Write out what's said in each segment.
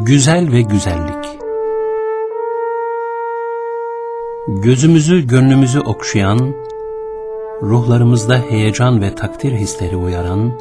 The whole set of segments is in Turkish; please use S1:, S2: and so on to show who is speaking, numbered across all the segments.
S1: Güzel ve güzellik. Gözümüzü, gönlümüzü okşayan, ruhlarımızda heyecan ve takdir hisleri uyaran,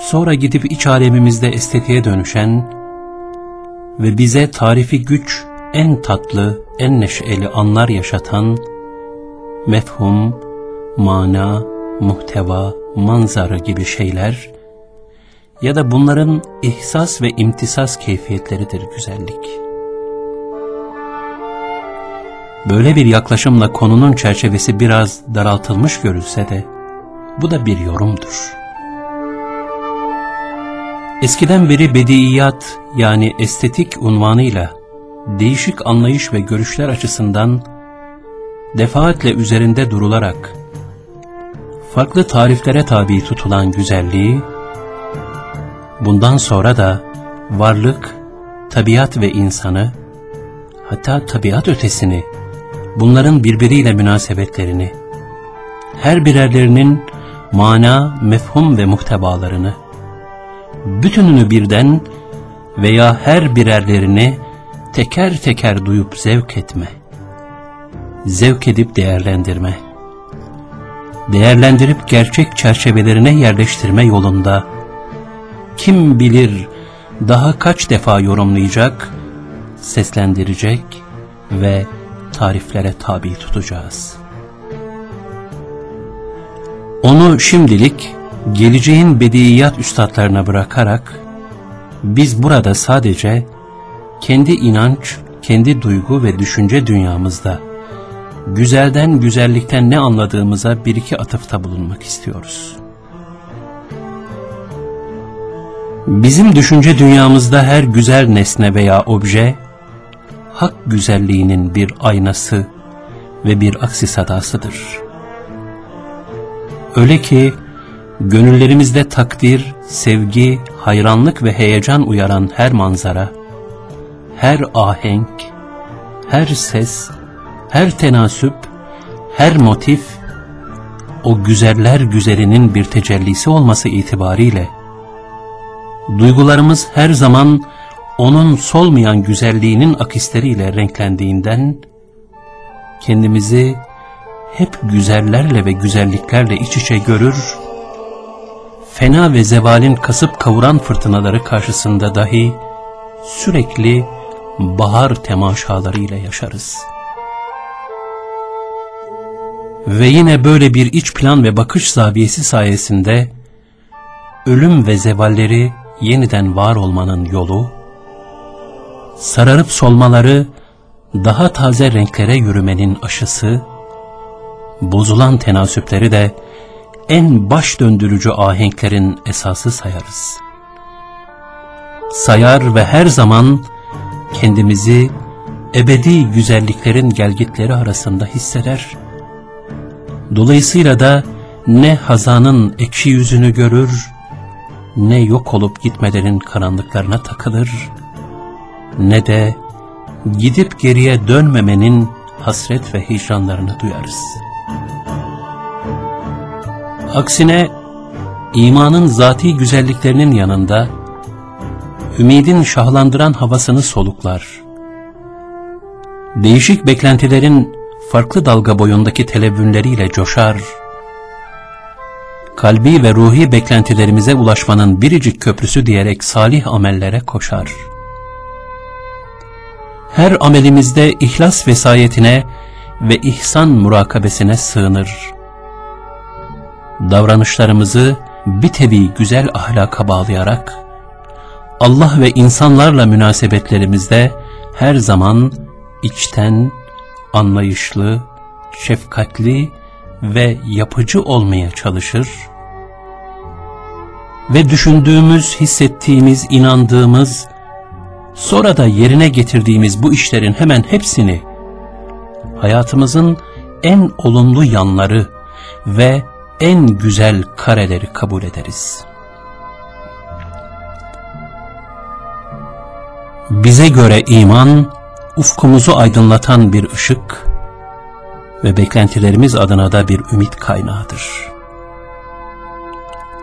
S1: sonra gidip iç alemimizde estetiğe dönüşen ve bize tarifi güç, en tatlı, en neşeli anlar yaşatan, mefhum, mana, muhteva, manzara gibi şeyler ya da bunların ihsas ve imtisas keyfiyetleridir güzellik. Böyle bir yaklaşımla konunun çerçevesi biraz daraltılmış görülse de bu da bir yorumdur. Eskiden beri bediyat yani estetik unvanıyla değişik anlayış ve görüşler açısından defaatle üzerinde durularak farklı tariflere tabi tutulan güzelliği, bundan sonra da varlık, tabiat ve insanı, hatta tabiat ötesini, bunların birbiriyle münasebetlerini, her birerlerinin mana, mefhum ve muhtebalarını, bütününü birden veya her birerlerini teker teker duyup zevk etme, zevk edip değerlendirme, değerlendirip gerçek çerçevelerine yerleştirme yolunda kim bilir daha kaç defa yorumlayacak, seslendirecek ve tariflere tabi tutacağız. Onu şimdilik geleceğin bediyat üstadlarına bırakarak biz burada sadece kendi inanç, kendi duygu ve düşünce dünyamızda güzelden güzellikten ne anladığımıza bir iki atıfta bulunmak istiyoruz. Bizim düşünce dünyamızda her güzel nesne veya obje, hak güzelliğinin bir aynası ve bir aksi sadasıdır. Öyle ki, gönüllerimizde takdir, sevgi, hayranlık ve heyecan uyaran her manzara, her ahenk, her ses, her tenasüp, her motif, o güzeller güzelinin bir tecellisi olması itibariyle, duygularımız her zaman onun solmayan güzelliğinin akisleriyle renklendiğinden, kendimizi hep güzellerle ve güzelliklerle iç içe görür, fena ve zevalin kasıp kavuran fırtınaları karşısında dahi sürekli bahar temaşalarıyla yaşarız. Ve yine böyle bir iç plan ve bakış zaviyesi sayesinde ölüm ve zevalleri yeniden var olmanın yolu, sararıp solmaları daha taze renklere yürümenin aşısı, bozulan tenasüpleri de en baş döndürücü ahenklerin esası sayarız. Sayar ve her zaman kendimizi ebedi güzelliklerin gelgitleri arasında hisseder. Dolayısıyla da ne hazanın ekşi yüzünü görür, ne yok olup gitmelerin karanlıklarına takılır, ne de gidip geriye dönmemenin hasret ve hicranlarını duyarız. Aksine imanın zati güzelliklerinin yanında ümidin şahlandıran havasını soluklar. Değişik beklentilerin farklı dalga boyundaki televünleriyle coşar. Kalbi ve ruhi beklentilerimize ulaşmanın biricik köprüsü diyerek salih amellere koşar. Her amelimizde ihlas vesayetine ve ihsan murakabesine sığınır. Davranışlarımızı bir tevi güzel ahlaka bağlayarak, Allah ve insanlarla münasebetlerimizde her zaman içten, anlayışlı, şefkatli ve yapıcı olmaya çalışır ve düşündüğümüz, hissettiğimiz, inandığımız, sonra da yerine getirdiğimiz bu işlerin hemen hepsini hayatımızın en olumlu yanları ve en güzel kareleri kabul ederiz.'' Bize göre iman, ufkumuzu aydınlatan bir ışık ve beklentilerimiz adına da bir ümit kaynağıdır.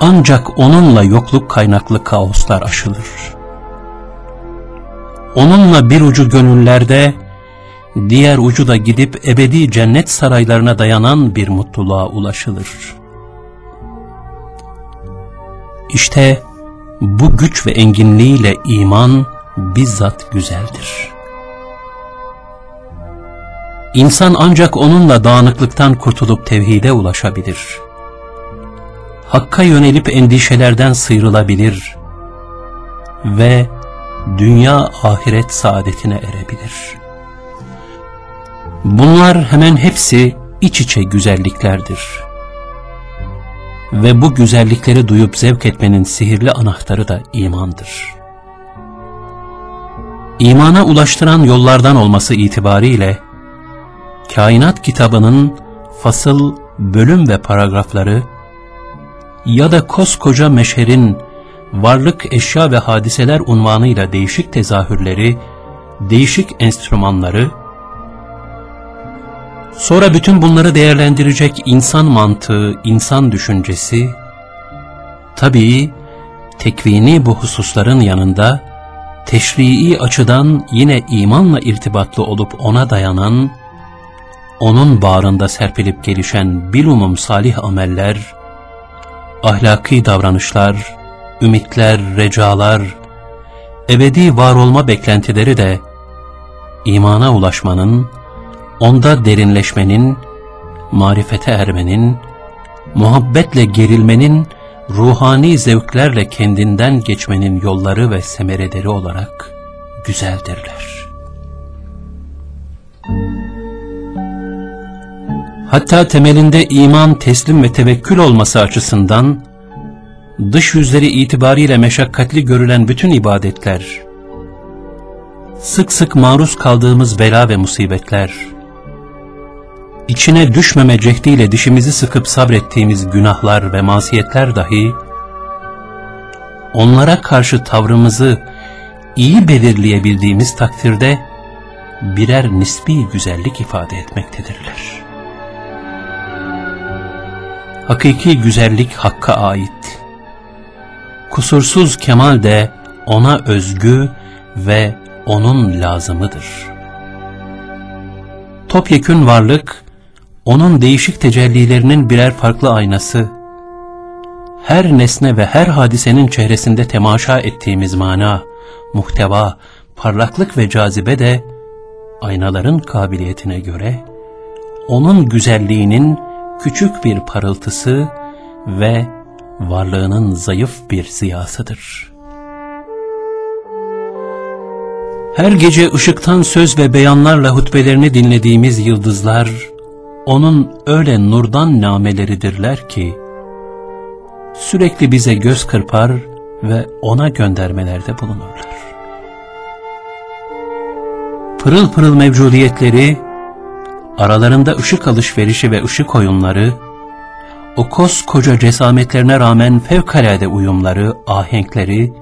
S1: Ancak onunla yokluk kaynaklı kaoslar aşılır. Onunla bir ucu gönüllerde, diğer ucu da gidip ebedi cennet saraylarına dayanan bir mutluluğa ulaşılır. İşte bu güç ve enginliğiyle iman bizzat güzeldir. İnsan ancak onunla dağınıklıktan kurtulup tevhide ulaşabilir. Hakka yönelip endişelerden sıyrılabilir ve dünya ahiret saadetine erebilir. Bunlar hemen hepsi iç içe güzelliklerdir. Ve bu güzellikleri duyup zevk etmenin sihirli anahtarı da imandır. İmana ulaştıran yollardan olması itibariyle, kainat kitabının fasıl, bölüm ve paragrafları ya da koskoca meşherin varlık, eşya ve hadiseler unvanıyla değişik tezahürleri, değişik enstrümanları, sonra bütün bunları değerlendirecek insan mantığı, insan düşüncesi, tabii tekvini bu hususların yanında, teşrii açıdan yine imanla irtibatlı olup ona dayanan, onun bağrında serpilip gelişen bilumum salih ameller, ahlaki davranışlar, ümitler, recalar, ebedi var olma beklentileri de imana ulaşmanın, onda derinleşmenin, marifete ermenin, muhabbetle gerilmenin, ruhani zevklerle kendinden geçmenin yolları ve semereleri olarak güzeldirler. Hatta temelinde iman, teslim ve tevekkül olması açısından dış yüzleri itibariyle meşakkatli görülen bütün ibadetler, sık sık maruz kaldığımız bela ve musibetler, içine düşmeme cehdiyle dişimizi sıkıp sabrettiğimiz günahlar ve masiyetler dahi, onlara karşı tavrımızı iyi belirleyebildiğimiz takdirde birer nispi güzellik ifade etmektedirler. Hakiki güzellik Hakk'a ait kusursuz kemal de ona özgü ve onun lazımıdır. Topyekün varlık, onun değişik tecellilerinin birer farklı aynası, her nesne ve her hadisenin çehresinde temaşa ettiğimiz mana, muhteva, parlaklık ve cazibe de, aynaların kabiliyetine göre, onun güzelliğinin küçük bir parıltısı ve varlığının zayıf bir ziyasıdır. Her gece ışıktan söz ve beyanlarla hutbelerini dinlediğimiz yıldızlar, onun öyle nurdan nameleridirler ki, sürekli bize göz kırpar ve ona göndermelerde bulunurlar. Pırıl pırıl mevcudiyetleri, aralarında ışık alışverişi ve ışık oyunları, o koskoca cesametlerine rağmen fevkalade uyumları, ahenkleri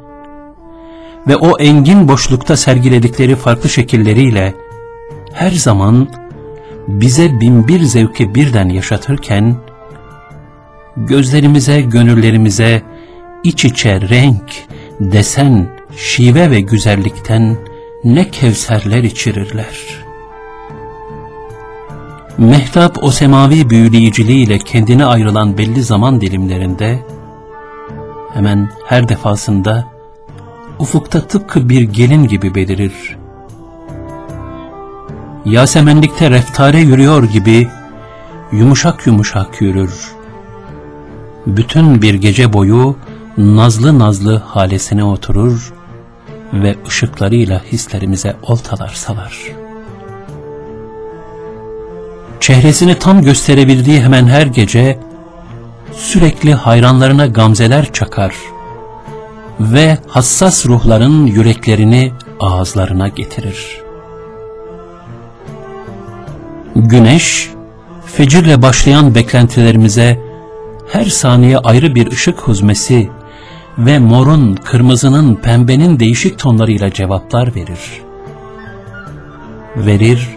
S1: ve o engin boşlukta sergiledikleri farklı şekilleriyle her zaman bize binbir zevki birden yaşatırken, gözlerimize, gönüllerimize iç içe renk, desen, şive ve güzellikten ne kevserler içirirler.'' Mehtap o semavi büyüleyiciliğiyle kendine ayrılan belli zaman dilimlerinde hemen her defasında ufukta tıpkı bir gelin gibi belirir. Yasemenlikte reftare yürüyor gibi yumuşak yumuşak yürür. Bütün bir gece boyu nazlı nazlı halesine oturur ve ışıklarıyla hislerimize oltalar salar.'' Çehresini tam gösterebildiği hemen her gece sürekli hayranlarına gamzeler çakar ve hassas ruhların yüreklerini ağızlarına getirir. Güneş, fecirle başlayan beklentilerimize her saniye ayrı bir ışık huzmesi ve morun, kırmızının, pembenin değişik tonlarıyla cevaplar verir. Verir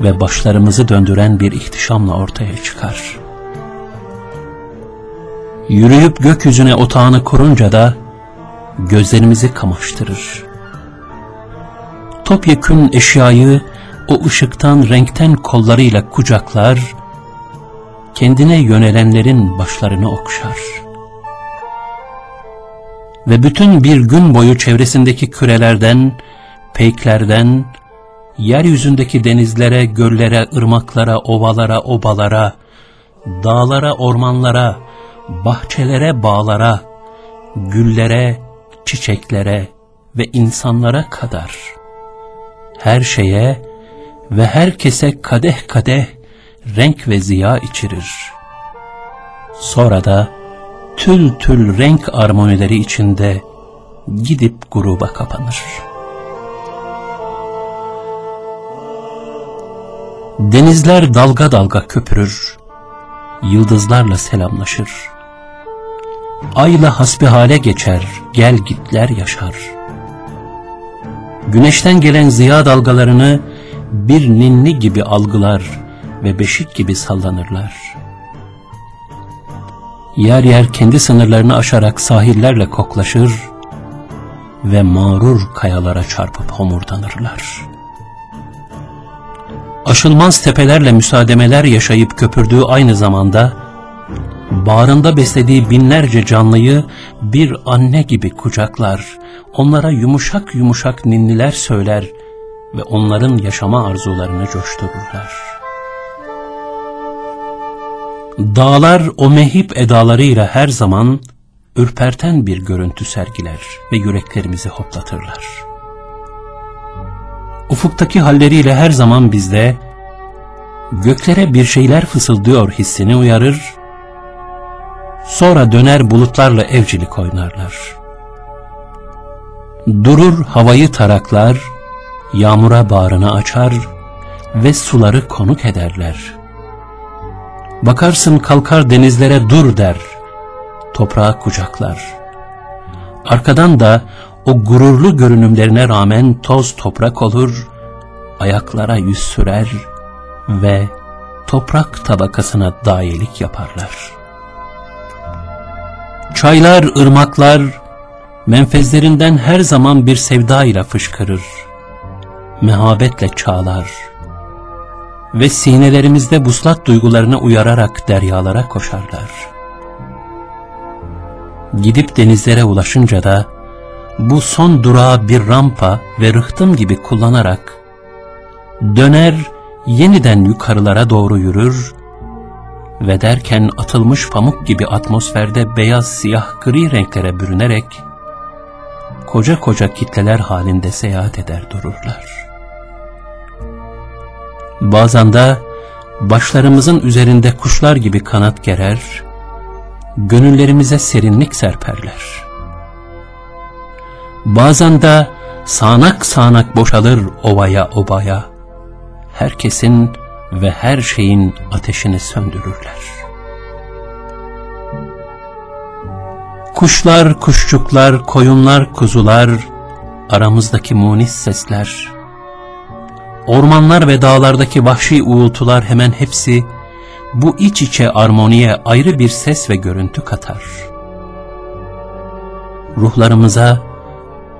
S1: ve başlarımızı döndüren bir ihtişamla ortaya çıkar. Yürüyüp gökyüzüne otağını kurunca da gözlerimizi kamaştırır. topyekün eşyayı o ışıktan renkten kollarıyla kucaklar, kendine yönelenlerin başlarını okşar. Ve bütün bir gün boyu çevresindeki kürelerden, peyklerden, yeryüzündeki denizlere, göllere, ırmaklara, ovalara, obalara, dağlara, ormanlara, bahçelere, bağlara, güllere, çiçeklere ve insanlara kadar her şeye ve herkese kadeh kadeh renk ve ziya içirir. Sonra da tül tül renk armonileri içinde gidip gruba kapanır. Denizler dalga dalga köpürür, yıldızlarla selamlaşır. Ayla hasbihale geçer, gel gitler yaşar. Güneşten gelen ziya dalgalarını bir ninni gibi algılar ve beşik gibi sallanırlar. Yer yer kendi sınırlarını aşarak sahillerle koklaşır ve mağrur kayalara çarpıp homurdanırlar. Aşılmaz tepelerle müsaademeler yaşayıp köpürdüğü aynı zamanda, bağrında beslediği binlerce canlıyı bir anne gibi kucaklar, onlara yumuşak yumuşak ninniler söyler ve onların yaşama arzularını coştururlar. Dağlar o mehip edalarıyla her zaman ürperten bir görüntü sergiler ve yüreklerimizi hoplatırlar. Ufuktaki halleriyle her zaman bizde göklere bir şeyler fısıldıyor hissini uyarır, sonra döner bulutlarla evcilik oynarlar. Durur havayı taraklar, yağmura bağrını açar ve suları konuk ederler. Bakarsın kalkar denizlere dur der, toprağa kucaklar. Arkadan da o gururlu görünümlerine rağmen toz toprak olur, ayaklara yüz sürer ve toprak tabakasına dayelik yaparlar. Çaylar, ırmaklar, menfezlerinden her zaman bir sevda ile fışkırır mehabetle çağlar ve sinelerimizde buslat duygularını uyararak deryalara koşarlar. Gidip denizlere ulaşınca da bu son durağı bir rampa ve rıhtım gibi kullanarak döner yeniden yukarılara doğru yürür ve derken atılmış pamuk gibi atmosferde beyaz siyah gri renklere bürünerek koca koca kitleler halinde seyahat eder dururlar. Bazen de başlarımızın üzerinde kuşlar gibi kanat gerer, gönüllerimize serinlik serperler. Bazen de sağanak sağanak boşalır ovaya obaya, herkesin ve her şeyin ateşini söndürürler. Kuşlar, kuşçuklar, koyunlar, kuzular, aramızdaki munis sesler, Ormanlar ve dağlardaki vahşi uğultular hemen hepsi bu iç içe armoniye ayrı bir ses ve görüntü katar. Ruhlarımıza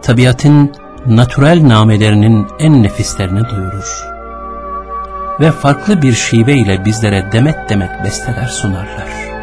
S1: tabiatın natürel namelerinin en nefislerini duyurur. Ve farklı bir şive ile bizlere demet demet besteler sunarlar.